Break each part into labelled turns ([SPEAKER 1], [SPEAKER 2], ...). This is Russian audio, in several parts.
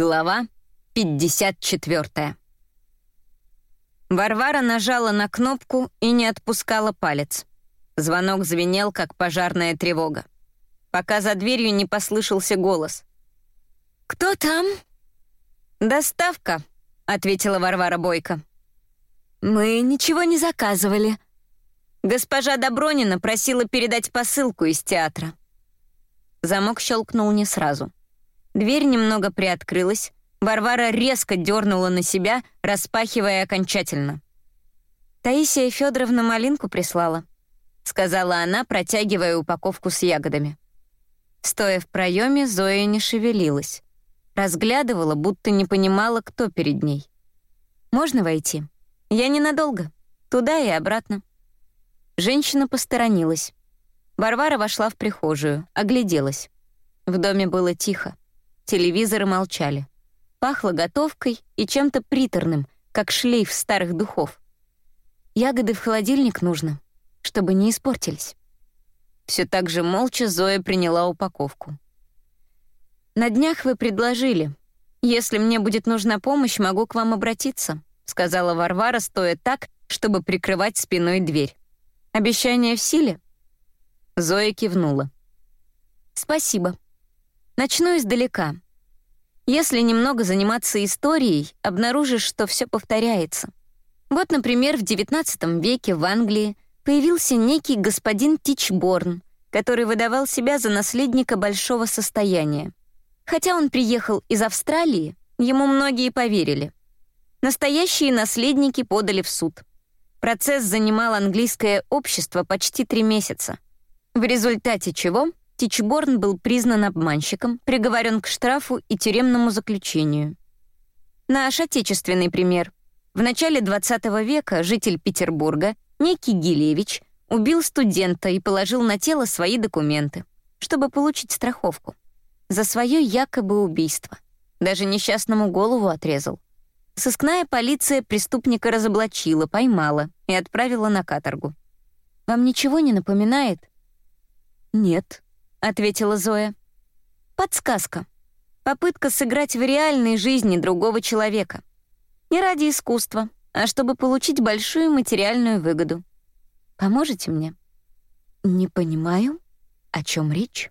[SPEAKER 1] Глава 54. Варвара нажала на кнопку и не отпускала палец. Звонок звенел, как пожарная тревога. Пока за дверью не послышался голос. «Кто там?» «Доставка», — ответила Варвара Бойко.
[SPEAKER 2] «Мы ничего не заказывали».
[SPEAKER 1] Госпожа Добронина просила передать посылку из театра. Замок щелкнул не сразу. Дверь немного приоткрылась. Варвара резко дернула на себя, распахивая окончательно.
[SPEAKER 2] «Таисия Федоровна малинку прислала», —
[SPEAKER 1] сказала она, протягивая упаковку с ягодами. Стоя в проеме, Зоя не шевелилась. Разглядывала, будто не понимала, кто перед ней. «Можно войти? Я ненадолго. Туда и обратно». Женщина посторонилась. Варвара вошла в прихожую, огляделась. В доме было тихо. Телевизоры молчали. Пахло готовкой и чем-то приторным, как шлейф старых духов. Ягоды в холодильник нужно, чтобы не испортились. Все так же молча Зоя приняла упаковку. «На днях вы предложили. Если мне будет нужна помощь, могу к вам обратиться», сказала Варвара, стоя так, чтобы прикрывать спиной дверь. «Обещание в силе?» Зоя кивнула. «Спасибо. Начну издалека. Если немного заниматься историей, обнаружишь, что все повторяется. Вот, например, в XIX веке в Англии появился некий господин Тичборн, который выдавал себя за наследника большого состояния. Хотя он приехал из Австралии, ему многие поверили. Настоящие наследники подали в суд. Процесс занимал английское общество почти три месяца. В результате чего Тичборн был признан обманщиком, приговорен к штрафу и тюремному заключению. Наш отечественный пример. В начале 20 века житель Петербурга, некий Гилевич, убил студента и положил на тело свои документы, чтобы получить страховку. За свое якобы убийство. Даже несчастному голову отрезал. Сыскная полиция преступника разоблачила, поймала и отправила на каторгу. Вам ничего не напоминает?
[SPEAKER 2] Нет, —
[SPEAKER 1] ответила Зоя. «Подсказка. Попытка сыграть в реальной жизни другого человека. Не ради искусства, а чтобы получить большую материальную выгоду. Поможете мне?»
[SPEAKER 2] «Не понимаю, о чем речь?»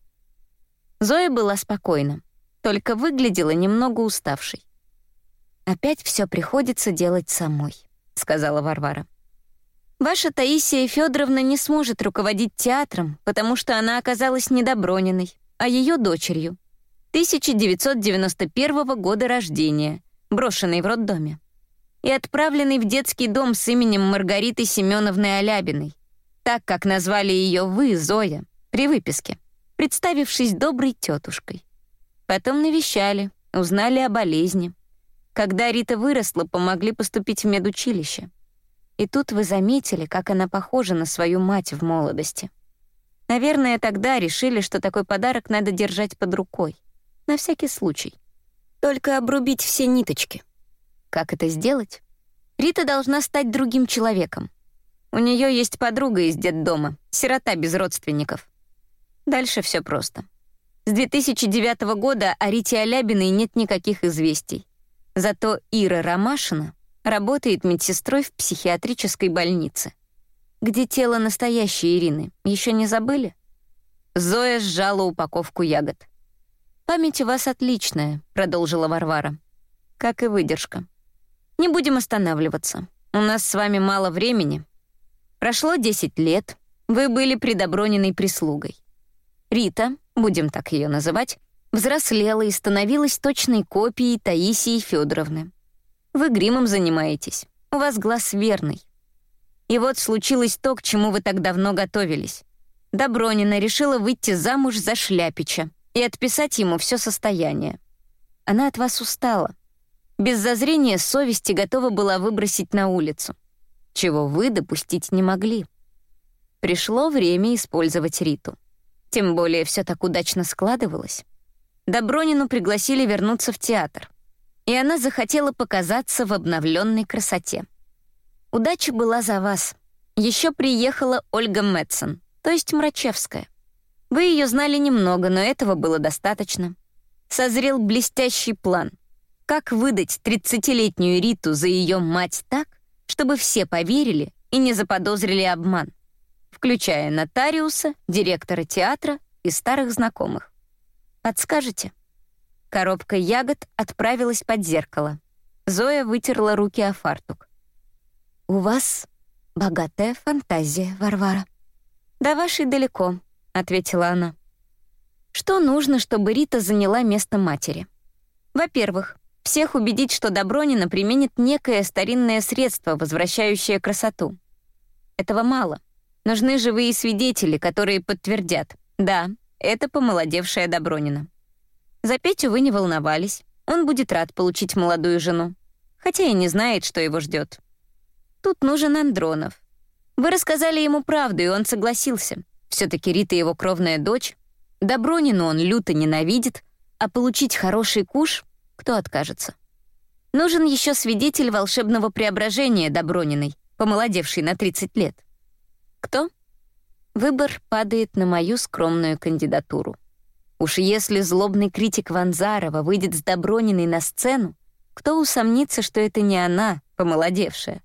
[SPEAKER 1] Зоя была спокойна, только выглядела немного уставшей. «Опять все приходится делать самой», — сказала Варвара. Ваша Таисия Федоровна не сможет руководить театром, потому что она оказалась не Доброниной, а ее дочерью. 1991 года рождения, брошенной в роддоме. И отправленной в детский дом с именем Маргариты Семеновны Алябиной, так как назвали ее вы, Зоя, при выписке, представившись доброй тетушкой. Потом навещали, узнали о болезни. Когда Рита выросла, помогли поступить в медучилище. И тут вы заметили, как она похожа на свою мать в молодости. Наверное, тогда решили, что такой подарок надо держать под рукой. На всякий случай. Только обрубить все ниточки. Как это сделать? Рита должна стать другим человеком. У нее есть подруга из детдома, сирота без родственников. Дальше все просто. С 2009 года о Рите Алябиной нет никаких известий. Зато Ира Ромашина Работает медсестрой в психиатрической больнице. Где тело настоящей Ирины? Еще не забыли? Зоя сжала упаковку ягод. «Память у вас отличная», — продолжила Варвара. «Как и выдержка. Не будем останавливаться. У нас с вами мало времени. Прошло 10 лет. Вы были предоброненной прислугой. Рита, будем так ее называть, взрослела и становилась точной копией Таисии Федоровны. Вы гримом занимаетесь. У вас глаз верный. И вот случилось то, к чему вы так давно готовились. Добронина решила выйти замуж за Шляпича и отписать ему все состояние. Она от вас устала. Без зазрения совести готова была выбросить на улицу. Чего вы допустить не могли. Пришло время использовать Риту. Тем более все так удачно складывалось. Добронину пригласили вернуться в театр и она захотела показаться в обновленной красоте. Удача была за вас. Еще приехала Ольга Мэтсон, то есть Мрачевская. Вы ее знали немного, но этого было достаточно. Созрел блестящий план. Как выдать 30-летнюю Риту за ее мать так, чтобы все поверили и не заподозрили обман, включая нотариуса, директора театра и старых знакомых? Подскажете? Коробка ягод отправилась под зеркало. Зоя вытерла руки о фартук.
[SPEAKER 2] «У вас богатая фантазия, Варвара».
[SPEAKER 1] «До вашей далеко», — ответила она. «Что нужно, чтобы Рита заняла место матери?» «Во-первых, всех убедить, что Добронина применит некое старинное средство, возвращающее красоту. Этого мало. Нужны живые свидетели, которые подтвердят. Да, это помолодевшая Добронина. За Петю вы не волновались. Он будет рад получить молодую жену. Хотя и не знает, что его ждет. Тут нужен Андронов. Вы рассказали ему правду, и он согласился. все таки Рита его кровная дочь. Добронину он люто ненавидит, а получить хороший куш кто откажется? Нужен еще свидетель волшебного преображения Доброниной, помолодевший на 30 лет. Кто? Выбор падает на мою скромную кандидатуру. Уж если злобный критик Ванзарова выйдет с Доброниной на сцену, кто усомнится, что это не она, помолодевшая?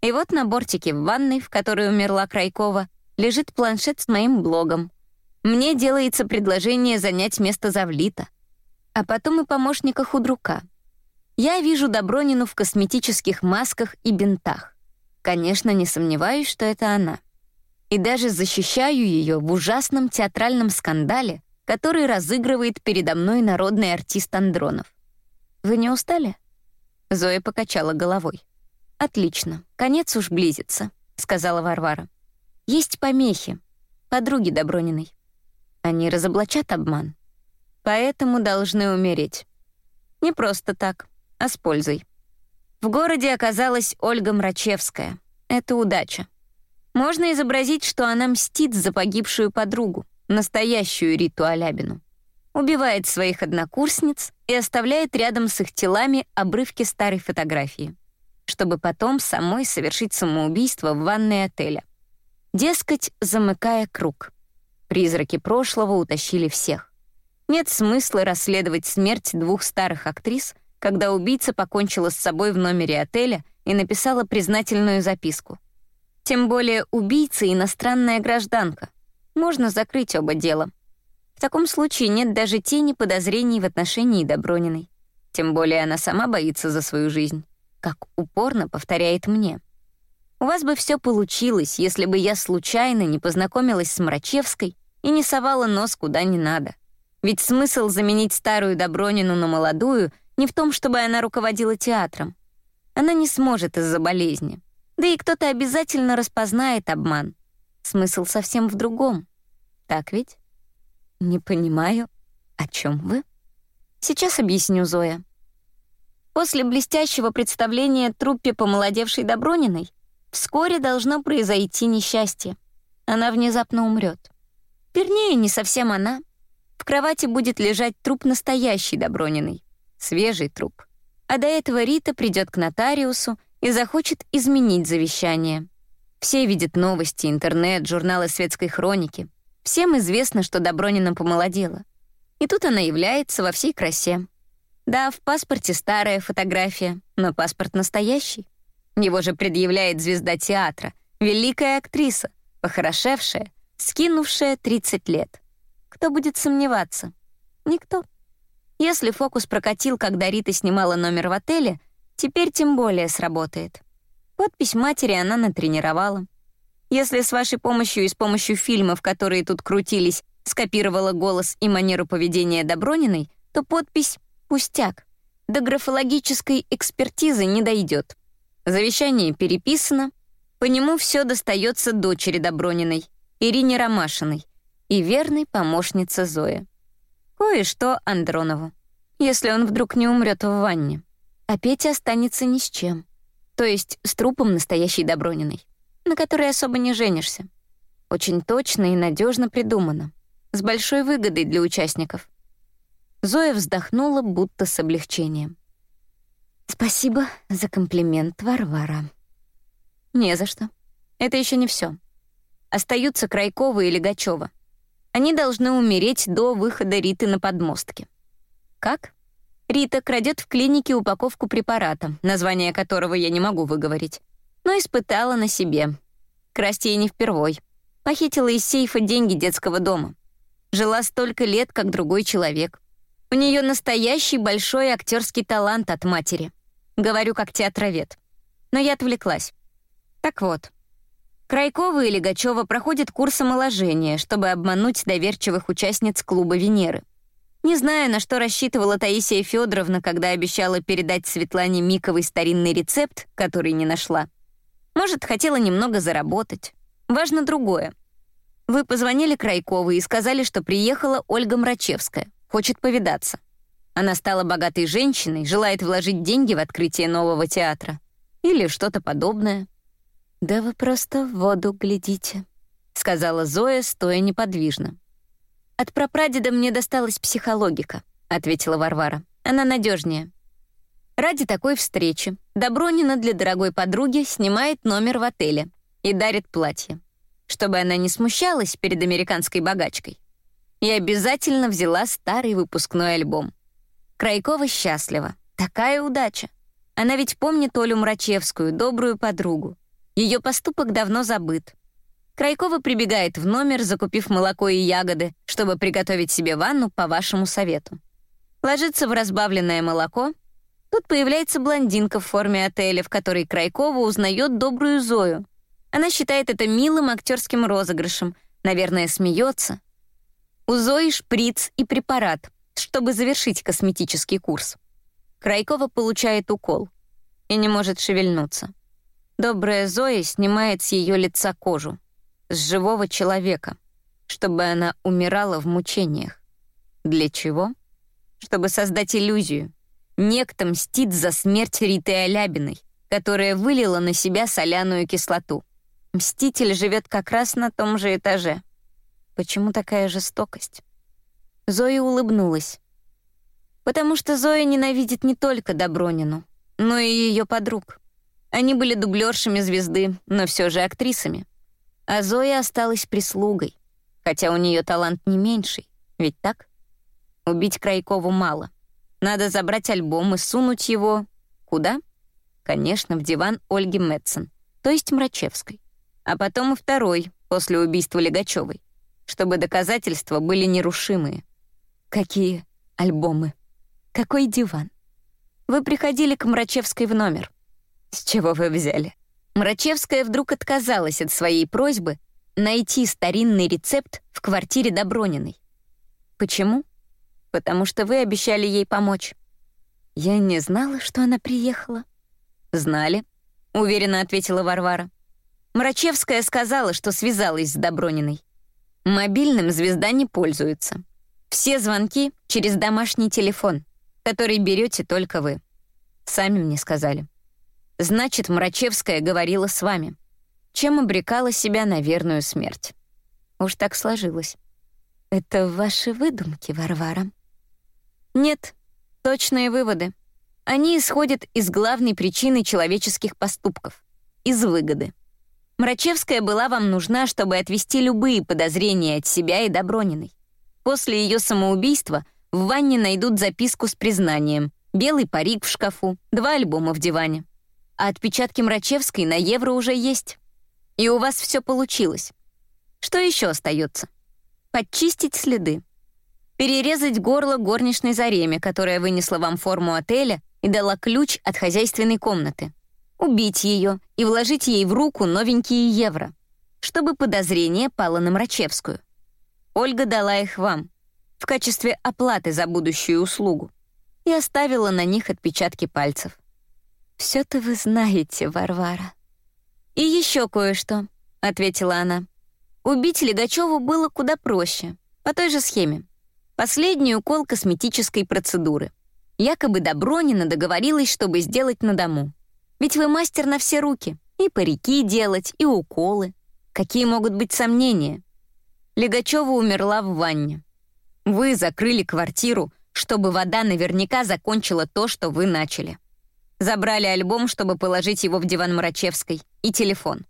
[SPEAKER 1] И вот на бортике в ванной, в которой умерла Крайкова, лежит планшет с моим блогом. Мне делается предложение занять место Завлита — а потом и помощника худрука. Я вижу Добронину в косметических масках и бинтах. Конечно, не сомневаюсь, что это она. И даже защищаю ее в ужасном театральном скандале, который разыгрывает передо мной народный артист Андронов. «Вы не устали?» Зоя покачала головой. «Отлично, конец уж близится», — сказала Варвара. «Есть помехи, подруги Доброниной. Они разоблачат обман поэтому должны умереть. Не просто так, а с пользой. В городе оказалась Ольга Мрачевская. Это удача. Можно изобразить, что она мстит за погибшую подругу, настоящую Риту Алябину. Убивает своих однокурсниц и оставляет рядом с их телами обрывки старой фотографии, чтобы потом самой совершить самоубийство в ванной отеля. Дескать, замыкая круг. Призраки прошлого утащили всех. Нет смысла расследовать смерть двух старых актрис, когда убийца покончила с собой в номере отеля и написала признательную записку. Тем более убийца — иностранная гражданка. Можно закрыть оба дела. В таком случае нет даже тени подозрений в отношении Доброниной. Тем более она сама боится за свою жизнь, как упорно повторяет мне. У вас бы все получилось, если бы я случайно не познакомилась с Мрачевской и не совала нос куда не надо. Ведь смысл заменить старую Добронину на молодую не в том, чтобы она руководила театром. Она не сможет из-за болезни. Да и кто-то обязательно распознает обман. Смысл совсем в другом. Так ведь? Не понимаю, о чем вы? Сейчас объясню, Зоя. После блестящего представления труппе помолодевшей Доброниной вскоре должно произойти несчастье. Она внезапно умрет. Вернее, не совсем она, в кровати будет лежать труп настоящий Доброниной, свежий труп. А до этого Рита придет к нотариусу и захочет изменить завещание. Все видят новости, интернет, журналы светской хроники. Всем известно, что Добронина помолодела. И тут она является во всей красе. Да, в паспорте старая фотография, но паспорт настоящий. Его же предъявляет звезда театра, великая актриса, похорошевшая, скинувшая 30 лет. Кто будет сомневаться? Никто. Если фокус прокатил, когда Рита снимала номер в отеле, теперь тем более сработает. Подпись матери она натренировала. Если с вашей помощью и с помощью фильмов, которые тут крутились, скопировала голос и манеру поведения Доброниной, то подпись «пустяк». До графологической экспертизы не дойдет. Завещание переписано, по нему все достается дочери Доброниной, Ирине Ромашиной, и верной помощнице Зои. Кое-что Андронову, если он вдруг не умрет в ванне. А Петя останется ни с чем. То есть с трупом настоящей Доброниной, на которой особо не женишься. Очень точно и надежно придумано. С большой выгодой для участников. Зоя вздохнула, будто с облегчением. «Спасибо за комплимент, Варвара». «Не за что. Это еще не все. Остаются Крайкова и Легачева. Они должны умереть до выхода Риты на подмостки. Как? Рита крадет в клинике упаковку препарата, название которого я не могу выговорить, но испытала на себе. Красть ей не впервой. Похитила из сейфа деньги детского дома. Жила столько лет, как другой человек. У нее настоящий большой актерский талант от матери. Говорю как театровед. Но я отвлеклась. Так вот, Крайкова и Легачева проходят курс омоложения, чтобы обмануть доверчивых участниц клуба Венеры. Не знаю, на что рассчитывала Таисия Федоровна, когда обещала передать Светлане Миковой старинный рецепт, который не нашла. Может, хотела немного заработать. Важно другое. Вы позвонили Крайковой и сказали, что приехала Ольга Мрачевская, хочет повидаться. Она стала богатой женщиной, желает вложить деньги в открытие нового театра. Или что-то подобное.
[SPEAKER 2] «Да вы просто в воду глядите», — сказала Зоя, стоя неподвижно.
[SPEAKER 1] «От прапрадеда мне досталась психологика», — ответила Варвара. «Она надежнее. Ради такой встречи Добронина для дорогой подруги снимает номер в отеле и дарит платье, чтобы она не смущалась перед американской богачкой. И обязательно взяла старый выпускной альбом. Крайкова счастлива. Такая удача. Она ведь помнит Олю Мрачевскую, добрую подругу. Ее поступок давно забыт. Крайкова прибегает в номер, закупив молоко и ягоды, чтобы приготовить себе ванну по вашему совету. Ложится в разбавленное молоко — Тут появляется блондинка в форме отеля, в которой Крайкова узнает добрую Зою. Она считает это милым актерским розыгрышем, наверное, смеется. У Зои шприц и препарат, чтобы завершить косметический курс. Крайкова получает укол и не может шевельнуться. Добрая Зоя снимает с ее лица кожу, с живого человека, чтобы она умирала в мучениях. Для чего? Чтобы создать иллюзию — Некто мстит за смерть Риты Алябиной, которая вылила на себя соляную кислоту. Мститель живет как раз на том же этаже. Почему такая жестокость? Зоя улыбнулась. Потому что Зоя ненавидит не только Добронину, но и ее подруг. Они были дублершами звезды, но все же актрисами. А Зоя осталась прислугой, хотя у нее талант не меньший, ведь так? Убить Крайкову мало — надо забрать альбом и сунуть его... Куда? Конечно, в диван Ольги Мэтсон, то есть Мрачевской. А потом и второй, после убийства Легачевой, чтобы доказательства были нерушимые.
[SPEAKER 2] Какие альбомы? Какой диван?
[SPEAKER 1] Вы приходили к Мрачевской в номер.
[SPEAKER 2] С чего вы взяли?
[SPEAKER 1] Мрачевская вдруг отказалась от своей просьбы найти старинный рецепт в квартире Доброниной. Почему? потому что вы обещали ей помочь».
[SPEAKER 2] «Я не знала, что она приехала».
[SPEAKER 1] «Знали», — уверенно ответила Варвара. Мрачевская сказала, что связалась с Доброниной. Мобильным звезда не пользуется. Все звонки через домашний телефон, который берете только вы. Сами мне сказали. Значит, Мрачевская говорила с вами, чем обрекала себя на верную смерть. Уж так сложилось.
[SPEAKER 2] Это ваши выдумки, Варвара.
[SPEAKER 1] Нет, точные выводы. Они исходят из главной причины человеческих поступков — из выгоды. Мрачевская была вам нужна, чтобы отвести любые подозрения от себя и Доброниной. После ее самоубийства в ванне найдут записку с признанием, белый парик в шкафу, два альбома в диване. А отпечатки Мрачевской на евро уже есть. И у вас все получилось. Что еще остается? Подчистить следы перерезать горло горничной Зареме, которая вынесла вам форму отеля и дала ключ от хозяйственной комнаты. Убить ее и вложить ей в руку новенькие евро, чтобы подозрение пало на Мрачевскую. Ольга дала их вам в качестве оплаты за будущую услугу и оставила на них отпечатки пальцев.
[SPEAKER 2] «Все-то вы знаете, Варвара».
[SPEAKER 1] «И еще кое-что», — ответила она. «Убить Легачеву было куда проще, по той же схеме. Последний укол косметической процедуры. Якобы Добронина договорилась, чтобы сделать на дому. Ведь вы мастер на все руки. И парики делать, и уколы. Какие могут быть сомнения? Легачева умерла в ванне. Вы закрыли квартиру, чтобы вода наверняка закончила то, что вы начали. Забрали альбом, чтобы положить его в диван Мрачевской, и телефон.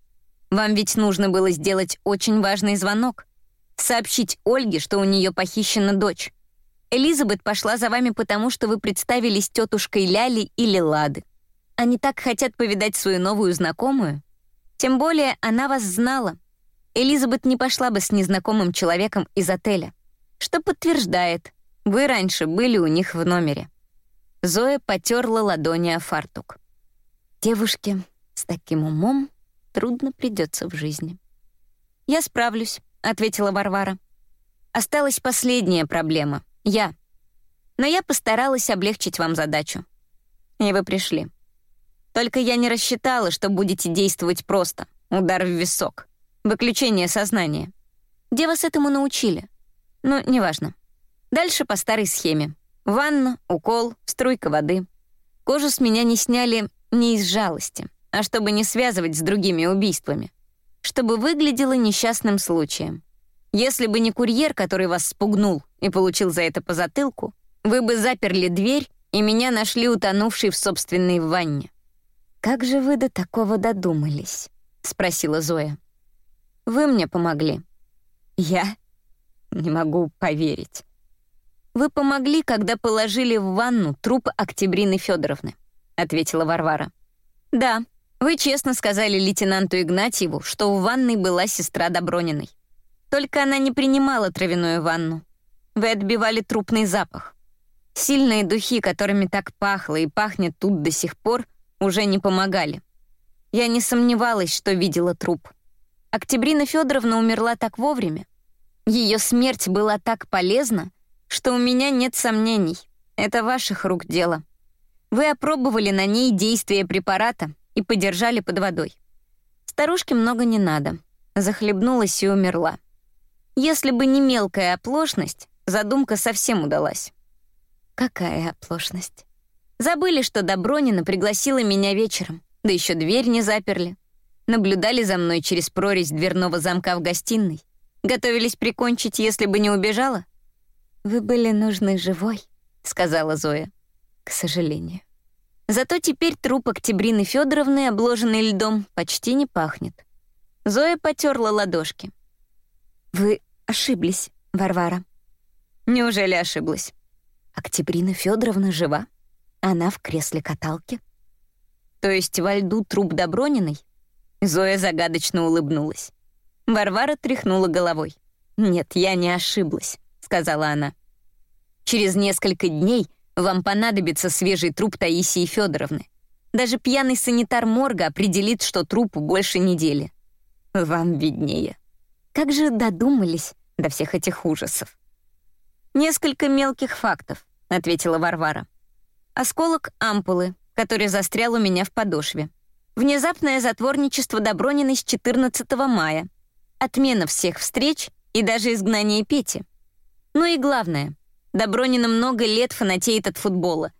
[SPEAKER 1] Вам ведь нужно было сделать очень важный звонок сообщить Ольге, что у нее похищена дочь. Элизабет пошла за вами потому, что вы представились тетушкой Ляли или Лады. Они так хотят повидать свою новую знакомую. Тем более она вас знала. Элизабет не пошла бы с незнакомым человеком из отеля, что подтверждает, вы раньше были у них в номере. Зоя потерла ладони о фартук. Девушке с таким умом трудно придется в жизни. «Я справлюсь», — ответила Варвара. «Осталась последняя проблема — я. Но я постаралась облегчить вам задачу. И вы пришли. Только я не рассчитала, что будете действовать просто. Удар в висок. Выключение сознания. Где вас этому научили? Ну, неважно. Дальше по старой схеме. Ванна, укол, струйка воды. Кожу с меня не сняли не из жалости, а чтобы не связывать с другими убийствами. Чтобы выглядело несчастным случаем. Если бы не курьер, который вас спугнул и получил за это по затылку, вы бы заперли дверь и меня нашли утонувшей в собственной ванне. «Как же вы до такого додумались?» — спросила Зоя. «Вы мне помогли». «Я? Не могу поверить». «Вы помогли, когда положили в ванну труп Октябрины Федоровны», — ответила Варвара. «Да, вы честно сказали лейтенанту Игнатьеву, что в ванной была сестра Доброниной. Только она не принимала травяную ванну. Вы отбивали трупный запах. Сильные духи, которыми так пахло и пахнет тут до сих пор, уже не помогали. Я не сомневалась, что видела труп. Октябрина Федоровна умерла так вовремя. Ее смерть была так полезна, что у меня нет сомнений. Это ваших рук дело. Вы опробовали на ней действие препарата и подержали под водой. Старушке много не надо. Захлебнулась и умерла. Если бы не мелкая оплошность, задумка совсем удалась. Какая оплошность? Забыли, что Добронина пригласила меня вечером, да еще дверь не заперли. Наблюдали за мной через прорезь дверного замка в гостиной. Готовились прикончить, если бы не убежала? «Вы были нужны живой», — сказала Зоя. «К сожалению». Зато теперь труп Октябрины Федоровны, обложенный льдом, почти не пахнет. Зоя потерла ладошки. «Вы ошиблись, Варвара». «Неужели ошиблась?» «Октябрина Федоровна жива. Она в кресле каталки». «То есть во льду труп Доброниной?» Зоя загадочно улыбнулась. Варвара тряхнула головой. «Нет, я не ошиблась сказала она. «Через несколько дней вам понадобится свежий труп Таисии Федоровны. Даже пьяный санитар морга определит, что трупу больше недели. Вам виднее. Как же додумались до всех этих ужасов?» «Несколько мелких фактов», — ответила Варвара. «Осколок ампулы, который застрял у меня в подошве. Внезапное затворничество Доброниной с 14 мая. Отмена всех встреч и даже изгнание Пети. Ну и главное, Добронина много лет фанатеет от футбола.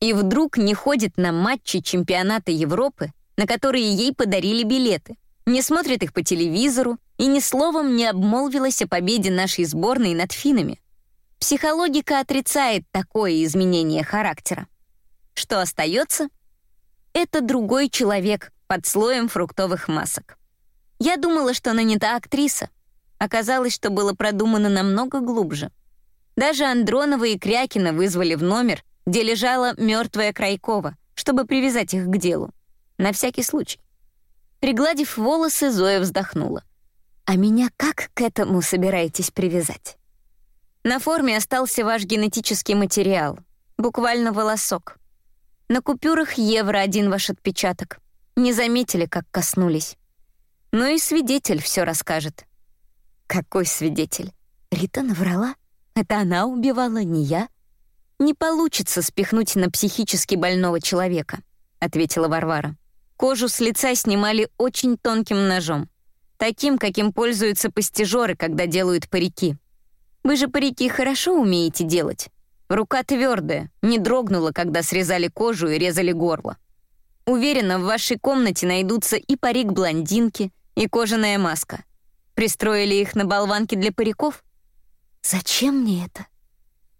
[SPEAKER 1] И вдруг не ходит на матчи чемпионата Европы, на которые ей подарили билеты, не смотрит их по телевизору и ни словом не обмолвилась о победе нашей сборной над финами. Психологика отрицает такое изменение характера. Что остается? Это другой человек под слоем фруктовых масок. Я думала, что нанята актриса, Оказалось, что было продумано намного глубже. Даже Андронова и Крякина вызвали в номер, где лежала мертвая Крайкова, чтобы привязать их к делу. На всякий случай. Пригладив волосы, Зоя вздохнула. «А меня как к этому собираетесь привязать?» На форме остался ваш генетический материал. Буквально волосок. На купюрах евро один ваш отпечаток. Не заметили, как коснулись. Ну и свидетель все расскажет. Какой свидетель? Рита наврала? Это она убивала, не я? Не получится спихнуть на психически больного человека, ответила Варвара. Кожу с лица снимали очень тонким ножом, таким, каким пользуются постижеры, когда делают парики. Вы же парики хорошо умеете делать. Рука твердая, не дрогнула, когда срезали кожу и резали горло. Уверена, в вашей комнате найдутся и парик блондинки, и кожаная маска — Пристроили их на болванки для париков? Зачем мне это?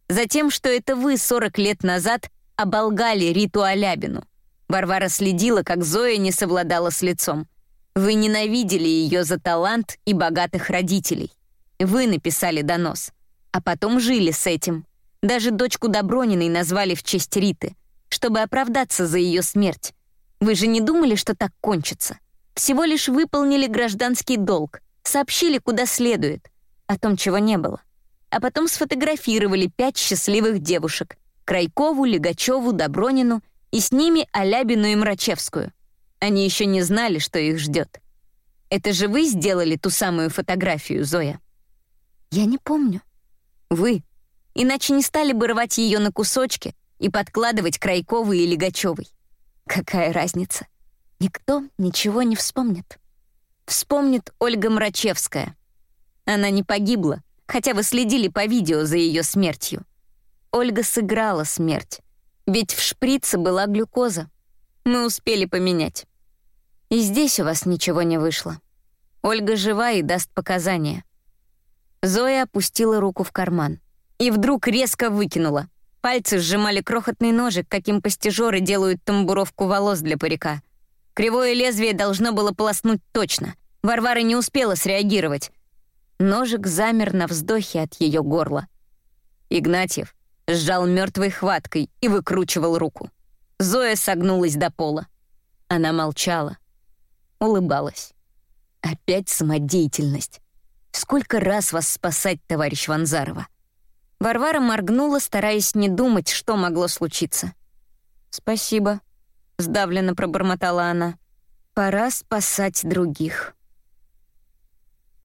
[SPEAKER 1] Затем, что это вы 40 лет назад оболгали Риту Алябину. Варвара следила, как Зоя не совладала с лицом. Вы ненавидели ее за талант и богатых родителей. Вы написали донос, а потом жили с этим. Даже дочку Доброниной назвали в честь Риты, чтобы оправдаться за ее смерть. Вы же не думали, что так кончится? Всего лишь выполнили гражданский долг, сообщили, куда следует, о том, чего не было. А потом сфотографировали пять счастливых девушек — Крайкову, Легачеву, Добронину и с ними Алябину и Мрачевскую. Они еще не знали, что их ждет. Это же вы сделали ту самую фотографию, Зоя?
[SPEAKER 2] Я не помню.
[SPEAKER 1] Вы. Иначе не стали бы рвать ее на кусочки и подкладывать Крайковой и Легачевой. Какая разница?
[SPEAKER 2] Никто ничего не вспомнит.
[SPEAKER 1] Вспомнит Ольга Мрачевская. Она не погибла, хотя вы следили по видео за ее смертью. Ольга сыграла смерть, ведь в шприце была глюкоза. Мы успели поменять. И здесь у вас ничего не вышло. Ольга жива и даст показания. Зоя опустила руку в карман и вдруг резко выкинула. Пальцы сжимали крохотный ножик, каким постижеры делают тамбуровку волос для парика. Кривое лезвие должно было полоснуть точно. Варвара не успела среагировать. Ножик замер на вздохе от ее горла. Игнатьев сжал мертвой хваткой и выкручивал руку. Зоя согнулась до пола. Она молчала, улыбалась. Опять самодеятельность. Сколько раз вас спасать, товарищ Ванзарова? Варвара моргнула, стараясь не думать, что могло случиться. «Спасибо», — сдавленно пробормотала она. «Пора спасать других».